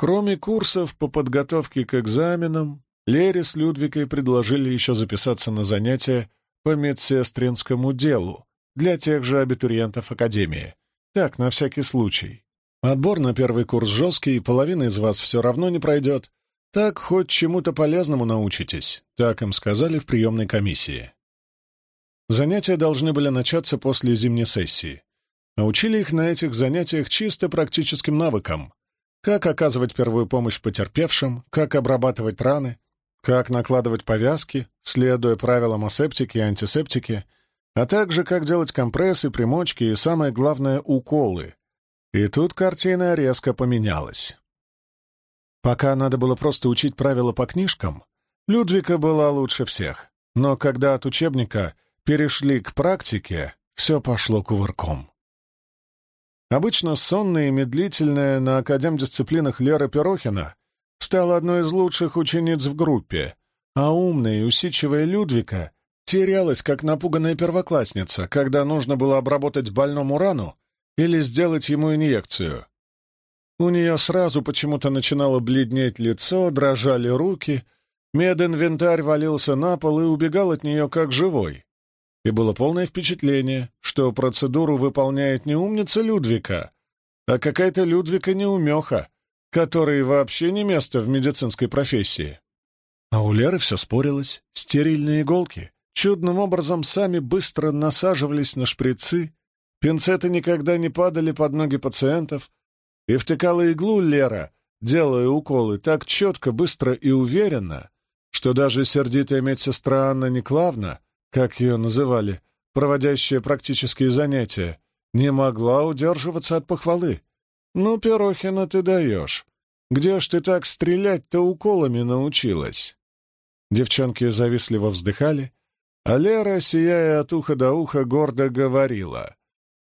Кроме курсов по подготовке к экзаменам, Лере с Людвигой предложили еще записаться на занятия по медсестринскому делу для тех же абитуриентов Академии. Так, на всякий случай. Отбор на первый курс жесткий, и половина из вас все равно не пройдет. Так хоть чему-то полезному научитесь, так им сказали в приемной комиссии. Занятия должны были начаться после зимней сессии. Научили их на этих занятиях чисто практическим навыкам. Как оказывать первую помощь потерпевшим, как обрабатывать раны, как накладывать повязки, следуя правилам асептики и антисептики, а также как делать компрессы, примочки и, самое главное, уколы. И тут картина резко поменялась. Пока надо было просто учить правила по книжкам, Людвика была лучше всех. Но когда от учебника перешли к практике, все пошло кувырком. Обычно сонная и медлительная на академдисциплинах Лера Перохина стала одной из лучших учениц в группе, а умная и усидчивая Людвика терялась, как напуганная первоклассница, когда нужно было обработать больному рану или сделать ему инъекцию. У нее сразу почему-то начинало бледнеть лицо, дрожали руки, мединвентарь валился на пол и убегал от нее как живой и было полное впечатление, что процедуру выполняет не умница Людвика, а какая-то Людвика-неумеха, которой вообще не место в медицинской профессии. А у Леры все спорилось. Стерильные иголки чудным образом сами быстро насаживались на шприцы, пинцеты никогда не падали под ноги пациентов, и втыкала иглу Лера, делая уколы так четко, быстро и уверенно, что даже сердитая медсестра Анна Никлавна как ее называли, проводящая практические занятия, не могла удерживаться от похвалы. «Ну, Перохина, ты даешь. Где ж ты так стрелять-то уколами научилась?» Девчонки завистливо вздыхали, а Лера, сияя от уха до уха, гордо говорила.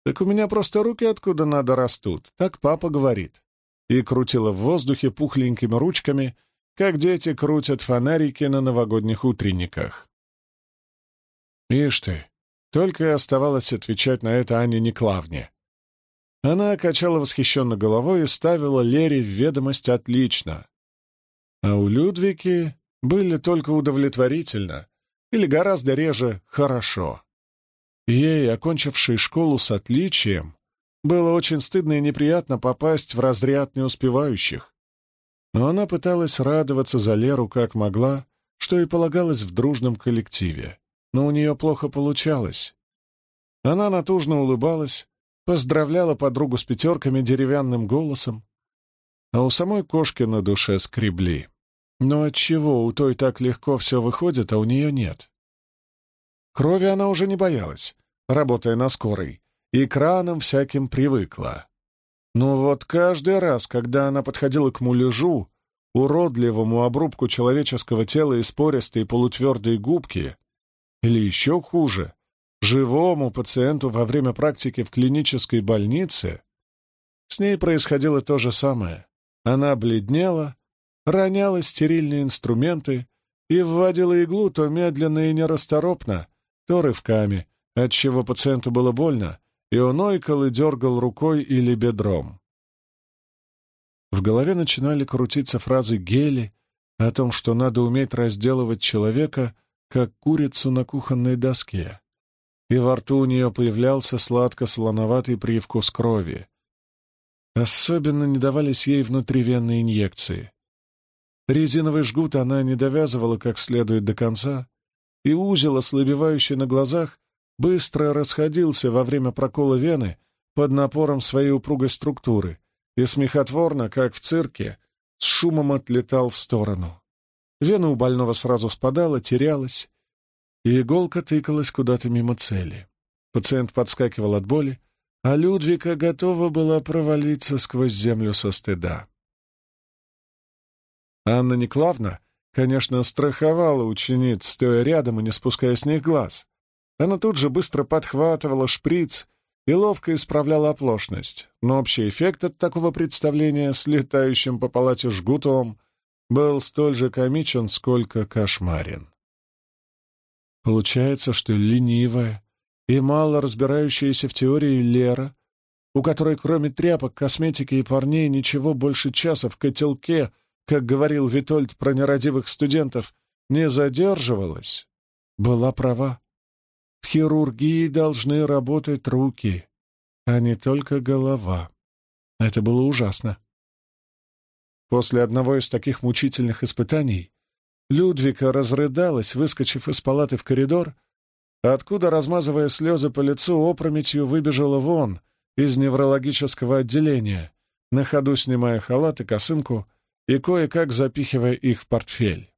«Так у меня просто руки откуда надо растут, так папа говорит». И крутила в воздухе пухленькими ручками, как дети крутят фонарики на новогодних утренниках. Ишь ты, только и оставалось отвечать на это Ане Неклавне. Она качала восхищенно головой и ставила Лере в ведомость отлично. А у Людвики были только удовлетворительно или гораздо реже хорошо. Ей, окончившей школу с отличием, было очень стыдно и неприятно попасть в разряд неуспевающих. Но она пыталась радоваться за Леру как могла, что и полагалось в дружном коллективе но у нее плохо получалось. Она натужно улыбалась, поздравляла подругу с пятерками деревянным голосом, а у самой кошки на душе скребли. Но отчего у той так легко все выходит, а у нее нет? Крови она уже не боялась, работая на скорой, и краном всяким привыкла. Но вот каждый раз, когда она подходила к муляжу, уродливому обрубку человеческого тела из пористой полутвердой губки, или еще хуже, живому пациенту во время практики в клинической больнице, с ней происходило то же самое. Она бледнела, роняла стерильные инструменты и вводила иглу то медленно и нерасторопно, то рывками, отчего пациенту было больно, и он ойкал и дергал рукой или бедром. В голове начинали крутиться фразы Гели о том, что надо уметь разделывать человека как курицу на кухонной доске, и во рту у нее появлялся сладко-солоноватый привкус крови. Особенно не давались ей внутривенные инъекции. Резиновый жгут она не довязывала как следует до конца, и узел, ослабевающий на глазах, быстро расходился во время прокола вены под напором своей упругой структуры и смехотворно, как в цирке, с шумом отлетал в сторону. Вена у больного сразу спадала, терялась, и иголка тыкалась куда-то мимо цели. Пациент подскакивал от боли, а Людвика готова была провалиться сквозь землю со стыда. Анна Никлавна, конечно, страховала учениц, стоя рядом и не спуская с них глаз. Она тут же быстро подхватывала шприц и ловко исправляла оплошность, но общий эффект от такого представления с летающим по палате жгутом был столь же комичен, сколько кошмарен. Получается, что ленивая и мало разбирающаяся в теории Лера у которой кроме тряпок, косметики и парней ничего больше часа в котелке, как говорил Витольд про нерадивых студентов, не задерживалась, была права. В хирургии должны работать руки, а не только голова. Это было ужасно. После одного из таких мучительных испытаний Людвика разрыдалась, выскочив из палаты в коридор, откуда, размазывая слезы по лицу, опрометью выбежала вон из неврологического отделения, на ходу снимая халат и косынку и кое-как запихивая их в портфель.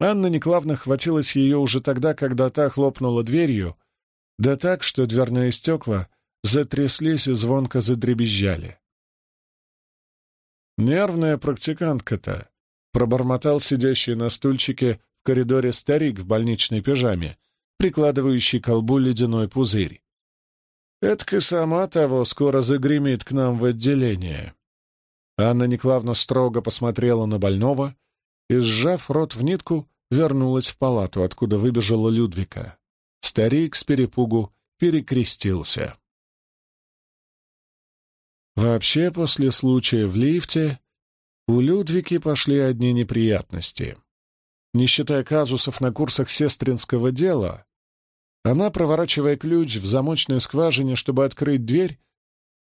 Анна Никлавна хватилась ее уже тогда, когда та хлопнула дверью, да так, что дверные стекла затряслись и звонко задребезжали. «Нервная практикантка-то», — пробормотал сидящий на стульчике в коридоре старик в больничной пижаме, прикладывающий к колбу ледяной пузырь. «Этак и сама того скоро загремит к нам в отделение». Анна Никлавна строго посмотрела на больного и, сжав рот в нитку, вернулась в палату, откуда выбежала Людвика. Старик с перепугу перекрестился. Вообще, после случая в лифте, у Людвики пошли одни неприятности. Не считая казусов на курсах сестринского дела, она, проворачивая ключ в замочной скважине, чтобы открыть дверь,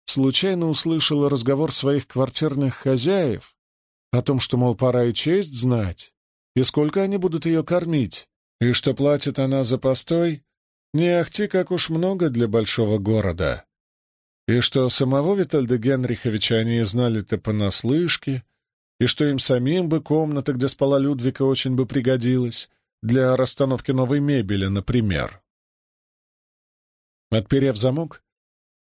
случайно услышала разговор своих квартирных хозяев о том, что, мол, пора и честь знать, и сколько они будут ее кормить, и что платит она за постой, не ахти как уж много для большого города, и что самого Витальда Генриховича они знали-то понаслышке, и что им самим бы комната, где спала Людвика, очень бы пригодилась, для расстановки новой мебели, например. Отперев замок,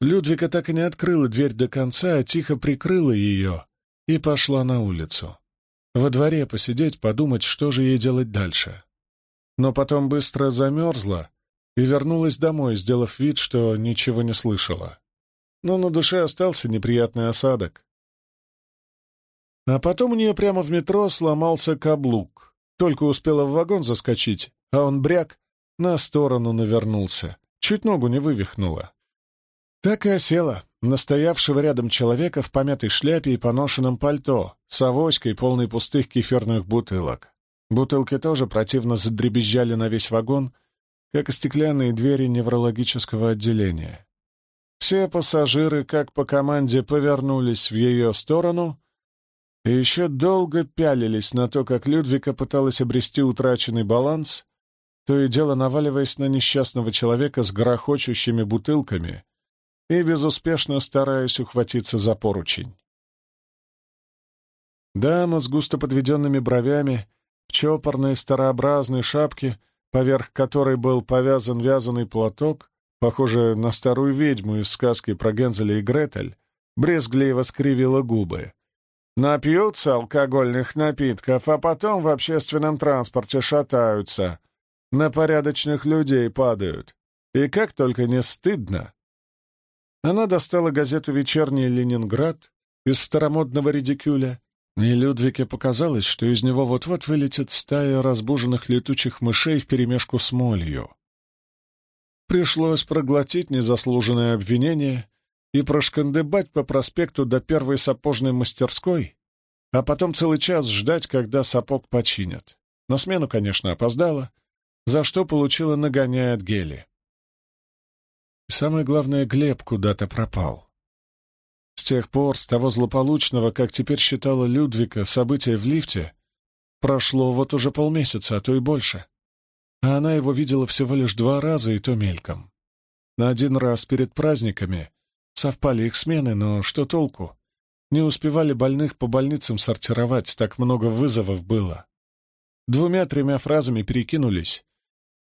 Людвика так и не открыла дверь до конца, а тихо прикрыла ее и пошла на улицу. Во дворе посидеть, подумать, что же ей делать дальше. Но потом быстро замерзла и вернулась домой, сделав вид, что ничего не слышала. Но на душе остался неприятный осадок. А потом у нее прямо в метро сломался каблук. Только успела в вагон заскочить, а он бряк, на сторону навернулся. Чуть ногу не вывихнула. Так и осела, настоявшего рядом человека в помятой шляпе и поношенном пальто, с авоськой, полной пустых кефирных бутылок. Бутылки тоже противно задребезжали на весь вагон, как и стеклянные двери неврологического отделения. Все пассажиры, как по команде, повернулись в ее сторону и еще долго пялились на то, как Людвика пыталась обрести утраченный баланс, то и дело наваливаясь на несчастного человека с грохочущими бутылками — и безуспешно стараясь ухватиться за поручень. Дама с густо подведенными бровями, в чопорной старообразной шапке, поверх которой был повязан вязаный платок, похожий на старую ведьму из сказки про Гензеля и Гретель, брезгливо скривила губы. Напьются алкогольных напитков, а потом в общественном транспорте шатаются, на порядочных людей падают. И как только не стыдно, она достала газету «Вечерний Ленинград» из старомодного редикюля, и Людвике показалось, что из него вот-вот вылетит стая разбуженных летучих мышей вперемешку с молью. Пришлось проглотить незаслуженное обвинение и прошкандыбать по проспекту до первой сапожной мастерской, а потом целый час ждать, когда сапог починят. На смену, конечно, опоздала, за что получила нагоняя от гели. Самое главное, Глеб куда-то пропал. С тех пор, с того злополучного, как теперь считала Людвика, события в лифте, прошло вот уже полмесяца, а то и больше. А она его видела всего лишь два раза, и то мельком. На один раз перед праздниками совпали их смены, но что толку? Не успевали больных по больницам сортировать, так много вызовов было. Двумя-тремя фразами перекинулись,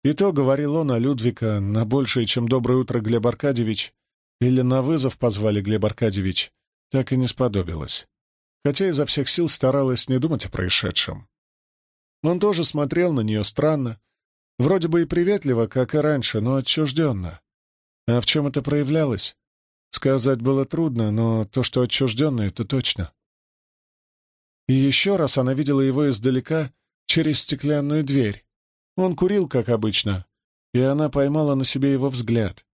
и то, говорил он, а Людвика на большее, чем «Доброе утро, Глеб Аркадьевич» или на вызов позвали Глеб Аркадьевич, так и не сподобилось. Хотя изо всех сил старалась не думать о происшедшем. Он тоже смотрел на нее странно, вроде бы и приветливо, как и раньше, но отчужденно. А в чем это проявлялось? Сказать было трудно, но то, что отчужденно, это точно. И еще раз она видела его издалека через стеклянную дверь, он курил, как обычно, и она поймала на себе его взгляд,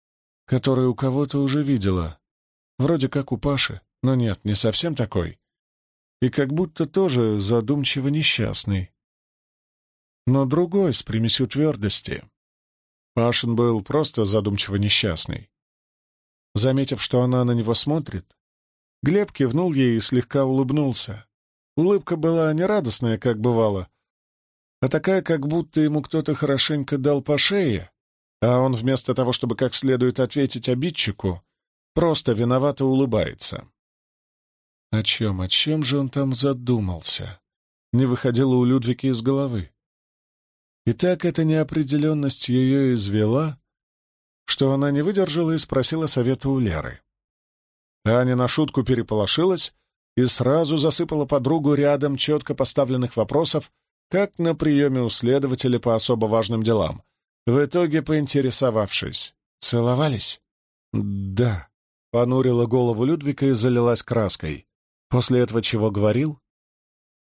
который у кого-то уже видела, вроде как у Паши, но нет, не совсем такой. И как будто тоже задумчиво несчастный. Но другой, с примесью твердости. Пашин был просто задумчиво несчастный. Заметив, что она на него смотрит, Глеб кивнул ей и слегка улыбнулся. Улыбка была не радостная, как бывало, а такая, как будто ему кто-то хорошенько дал по шее, а он вместо того, чтобы как следует ответить обидчику, просто виновато улыбается. О чем, о чем же он там задумался? Не выходило у Людвики из головы. И так эта неопределенность ее извела, что она не выдержала и спросила совета у Леры. Аня на шутку переполошилась и сразу засыпала подругу рядом четко поставленных вопросов, как на приеме у следователя по особо важным делам, в итоге поинтересовавшись. «Целовались?» «Да», — понурила голову Людвика и залилась краской. «После этого чего говорил?»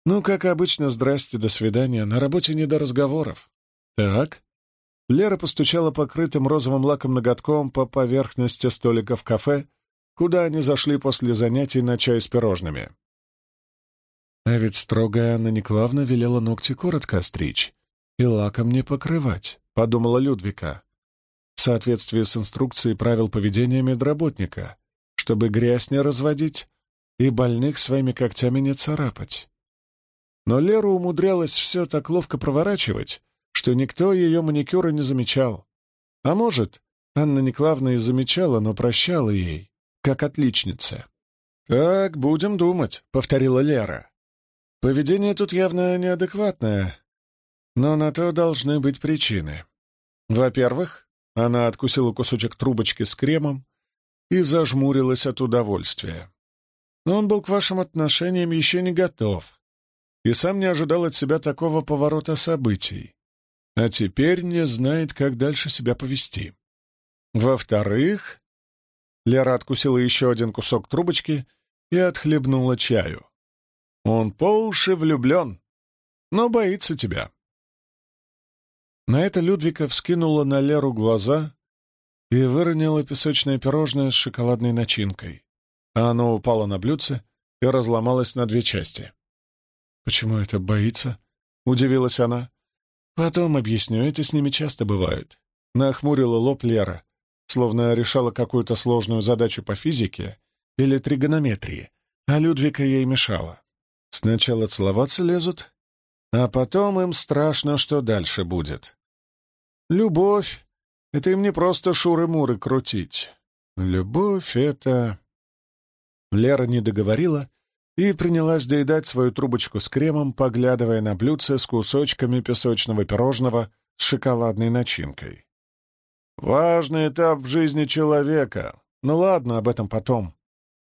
«Ну, как обычно, здрасте, до свидания. На работе не до разговоров». «Так?» Лера постучала покрытым розовым лаком ноготком по поверхности столика в кафе, куда они зашли после занятий на чай с пирожными. А ведь строгая Анна Никлавна велела ногти коротко остричь и лаком не покрывать, — подумала Людвика, в соответствии с инструкцией правил поведения медработника, чтобы грязь не разводить и больных своими когтями не царапать. Но Лера умудрялась все так ловко проворачивать, что никто ее маникюра не замечал. А может, Анна Никлавна и замечала, но прощала ей, как отличница. «Так, будем думать», — повторила Лера. «Поведение тут явно неадекватное, но на то должны быть причины. Во-первых, она откусила кусочек трубочки с кремом и зажмурилась от удовольствия. Но он был к вашим отношениям еще не готов и сам не ожидал от себя такого поворота событий, а теперь не знает, как дальше себя повести. Во-вторых, Лера откусила еще один кусок трубочки и отхлебнула чаю. Он по уши влюблен, но боится тебя. На это Людвика вскинула на Леру глаза и выронила песочное пирожное с шоколадной начинкой, а оно упало на блюдце и разломалось на две части. «Почему это боится?» — удивилась она. «Потом объясню, это с ними часто бывает». Нахмурила лоб Лера, словно решала какую-то сложную задачу по физике или тригонометрии, а Людвика ей мешала. Сначала целоваться лезут, а потом им страшно, что дальше будет. Любовь — это им не просто шуры-муры крутить. Любовь — это... Лера не договорила и принялась доедать свою трубочку с кремом, поглядывая на блюдце с кусочками песочного пирожного с шоколадной начинкой. Важный этап в жизни человека. Ну ладно, об этом потом.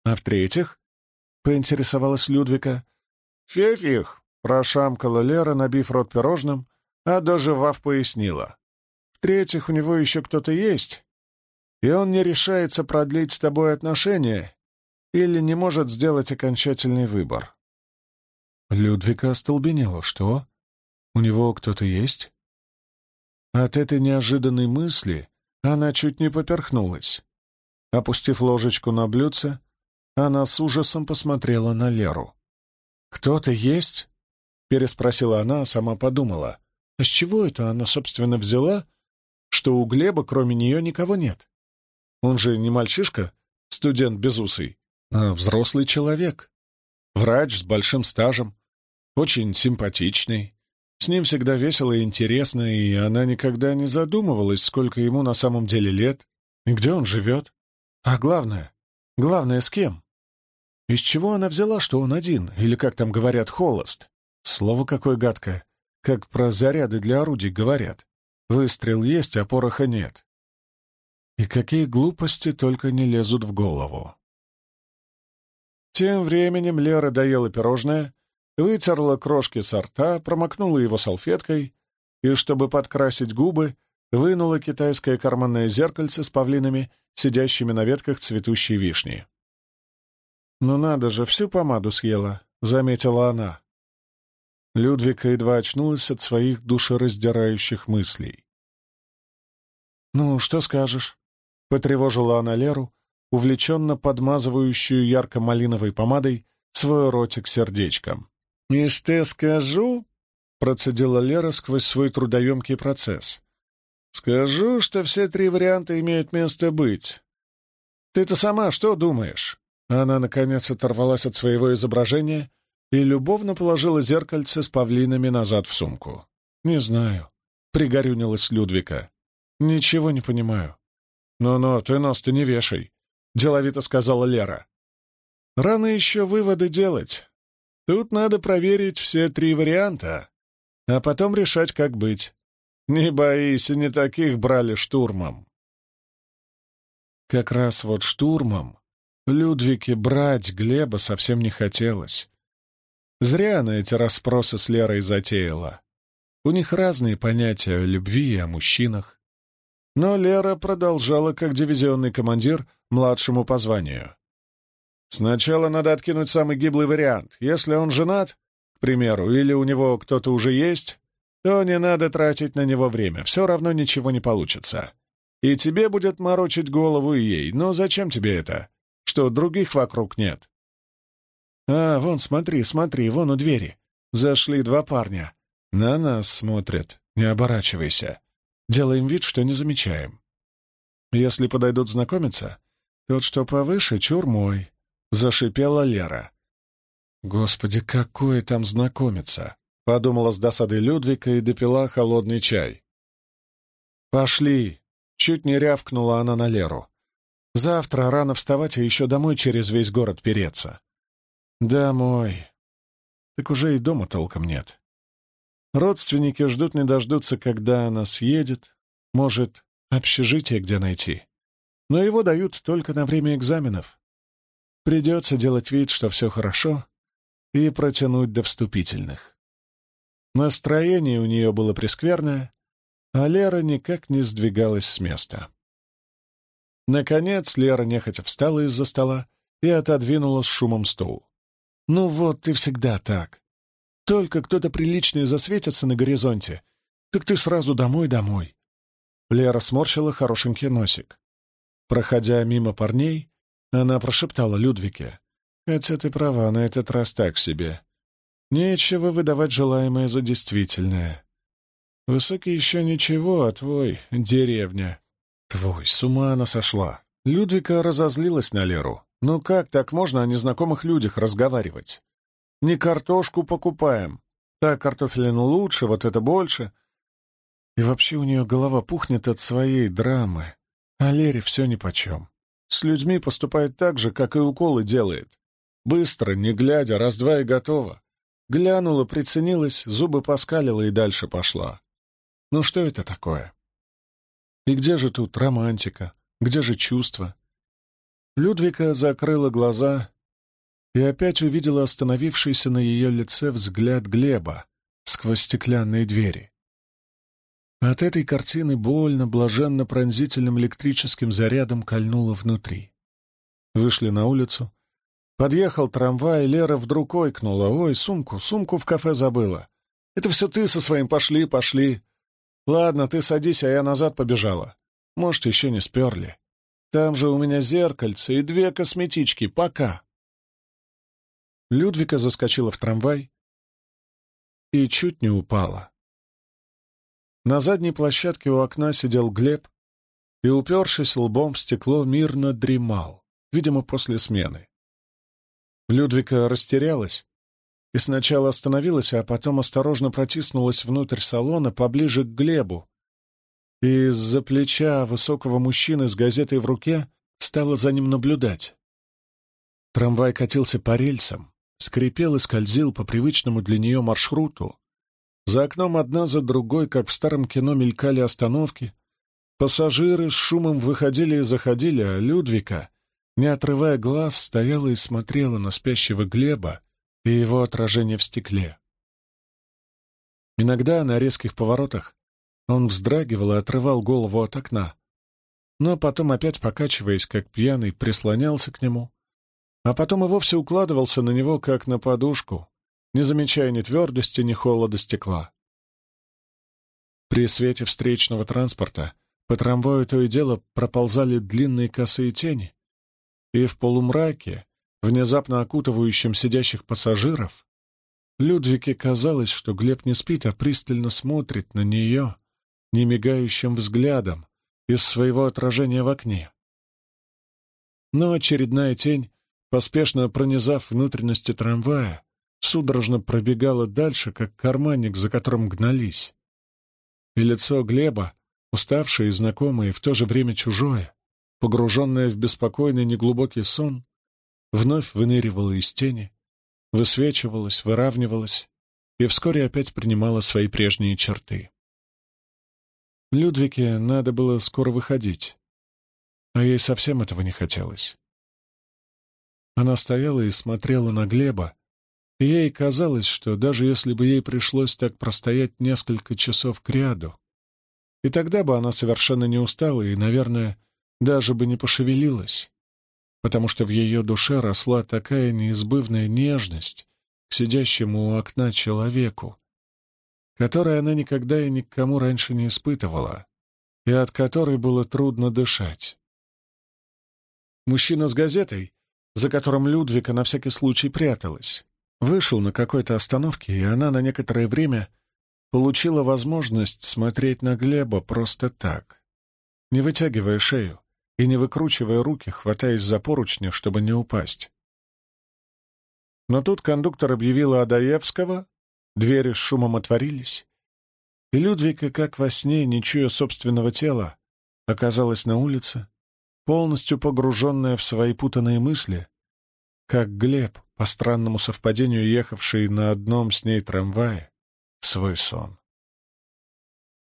А в-третьих, поинтересовалась Людвика. Фефих, прошамкала Лера, набив рот пирожным, а доживав пояснила. В-третьих, у него еще кто-то есть, и он не решается продлить с тобой отношения или не может сделать окончательный выбор. Людвика остолбенела. Что? У него кто-то есть? От этой неожиданной мысли она чуть не поперхнулась. Опустив ложечку на блюдце, она с ужасом посмотрела на Леру. «Кто-то есть?» — переспросила она, а сама подумала. «А с чего это она, собственно, взяла, что у Глеба кроме нее никого нет? Он же не мальчишка, студент безусый, взрослый человек. Врач с большим стажем, очень симпатичный, с ним всегда весело и интересно, и она никогда не задумывалась, сколько ему на самом деле лет и где он живет. А главное, главное, с кем? Из чего она взяла, что он один, или, как там говорят, холост? Слово какое гадкое, как про заряды для орудий говорят. Выстрел есть, а пороха нет. И какие глупости только не лезут в голову. Тем временем Лера доела пирожное, вытерла крошки со рта, промокнула его салфеткой и, чтобы подкрасить губы, вынула китайское карманное зеркальце с павлинами, сидящими на ветках цветущей вишни. «Ну надо же, всю помаду съела», — заметила она. Людвика едва очнулась от своих душераздирающих мыслей. «Ну, что скажешь?» — потревожила она Леру, увлеченно подмазывающую ярко-малиновой помадой свой ротик сердечком. «Ишь ты скажу», — процедила Лера сквозь свой трудоемкий процесс. «Скажу, что все три варианта имеют место быть. Ты-то сама что думаешь?» Она, наконец, оторвалась от своего изображения и любовно положила зеркальце с павлинами назад в сумку. «Не знаю», — пригорюнилась Людвика. «Ничего не понимаю». «Ну-ну, ты нос-то не вешай», — деловито сказала Лера. «Рано еще выводы делать. Тут надо проверить все три варианта, а потом решать, как быть. Не боись, не таких брали штурмом». Как раз вот штурмом Людвике брать Глеба совсем не хотелось. Зря она эти расспросы с Лерой затеяла. У них разные понятия о любви и о мужчинах. Но Лера продолжала как дивизионный командир младшему по званию. Сначала надо откинуть самый гиблый вариант. Если он женат, к примеру, или у него кто-то уже есть, то не надо тратить на него время, все равно ничего не получится. И тебе будет морочить голову и ей, но зачем тебе это? Что, других вокруг нет? «А, вон, смотри, смотри, вон у двери. Зашли два парня. На нас смотрят. Не оборачивайся. Делаем вид, что не замечаем. Если подойдут знакомиться, тот, что повыше, чур мой», — зашипела Лера. «Господи, какое там знакомиться!» — подумала с досадой Людвика и допила холодный чай. «Пошли!» — чуть не рявкнула она на Леру. «Завтра рано вставать и еще домой через весь город переться. Домой. Так уже и дома толком нет. Родственники ждут не дождутся, когда она съедет. Может, общежитие где найти. Но его дают только на время экзаменов. Придется делать вид, что все хорошо, и протянуть до вступительных. Настроение у нее было прескверное, а Лера никак не сдвигалась с места. Наконец Лера нехотя встала из-за стола и отодвинула с шумом стул. Ну вот, ты всегда так. Только кто-то приличный засветится на горизонте, так ты сразу домой-домой. Лера сморщила хорошенький носик. Проходя мимо парней, она прошептала Людвике. «Хотя ты права, на этот раз так себе. Нечего выдавать желаемое за действительное. Высокий еще ничего, а твой — деревня. Твой, с ума она сошла». Людвика разозлилась на Леру. Ну как так можно о незнакомых людях разговаривать? Не картошку покупаем. Так, картофелин лучше, вот это больше. И вообще у нее голова пухнет от своей драмы. А Лере все нипочем. С людьми поступает так же, как и уколы делает. Быстро, не глядя, раз-два и готово. Глянула, приценилась, зубы поскалила и дальше пошла. Ну что это такое? И где же тут романтика? Где же чувства? Людвика закрыла глаза и опять увидела остановившийся на ее лице взгляд Глеба сквозь стеклянные двери. От этой картины больно, блаженно пронзительным электрическим зарядом кольнуло внутри. Вышли на улицу. Подъехал трамвай, Лера вдруг ойкнула. «Ой, сумку, сумку в кафе забыла. Это все ты со своим пошли, пошли. Ладно, ты садись, а я назад побежала. Может, еще не сперли. Там же у меня зеркальце и две косметички. Пока!» Людвика заскочила в трамвай и чуть не упала. На задней площадке у окна сидел Глеб и, упершись лбом в стекло, мирно дремал, видимо, после смены. Людвика растерялась и сначала остановилась, а потом осторожно протиснулась внутрь салона поближе к Глебу, и из-за плеча высокого мужчины с газетой в руке стала за ним наблюдать. Трамвай катился по рельсам, скрипел и скользил по привычному для нее маршруту. За окном одна за другой, как в старом кино, мелькали остановки. Пассажиры с шумом выходили и заходили, а Людвика, не отрывая глаз, стояла и смотрела на спящего Глеба и его отражение в стекле. Иногда на резких поворотах он вздрагивал и отрывал голову от окна, но потом опять, покачиваясь, как пьяный, прислонялся к нему, а потом и вовсе укладывался на него, как на подушку, не замечая ни твердости, ни холода стекла. При свете встречного транспорта по трамваю то и дело проползали длинные косые тени, и в полумраке, внезапно окутывающем сидящих пассажиров, Людвике казалось, что Глеб не спит, а пристально смотрит на нее немигающим взглядом из своего отражения в окне. Но очередная тень, поспешно пронизав внутренности трамвая, судорожно пробегала дальше, как карманник, за которым гнались. И лицо Глеба, уставшее и знакомое, и в то же время чужое, погруженное в беспокойный неглубокий сон, вновь выныривало из тени, высвечивалось, выравнивалось и вскоре опять принимало свои прежние черты. Людвике надо было скоро выходить, а ей совсем этого не хотелось. Она стояла и смотрела на Глеба, и ей казалось, что даже если бы ей пришлось так простоять несколько часов кряду, и тогда бы она совершенно не устала и, наверное, даже бы не пошевелилась, потому что в ее душе росла такая неизбывная нежность к сидящему у окна человеку, которой она никогда и никому раньше не испытывала, и от которой было трудно дышать. Мужчина с газетой, за которым Людвика на всякий случай пряталась, вышел на какой-то остановке, и она на некоторое время получила возможность смотреть на Глеба просто так, не вытягивая шею и не выкручивая руки, хватаясь за поручни, чтобы не упасть. Но тут кондуктор объявила Адаевского, двери с шумом отворились, и Людвика, как во сне, не чуя собственного тела, оказалась на улице, полностью погруженная в свои путанные мысли, как Глеб, по странному совпадению ехавший на одном с ней трамвае, свой сон.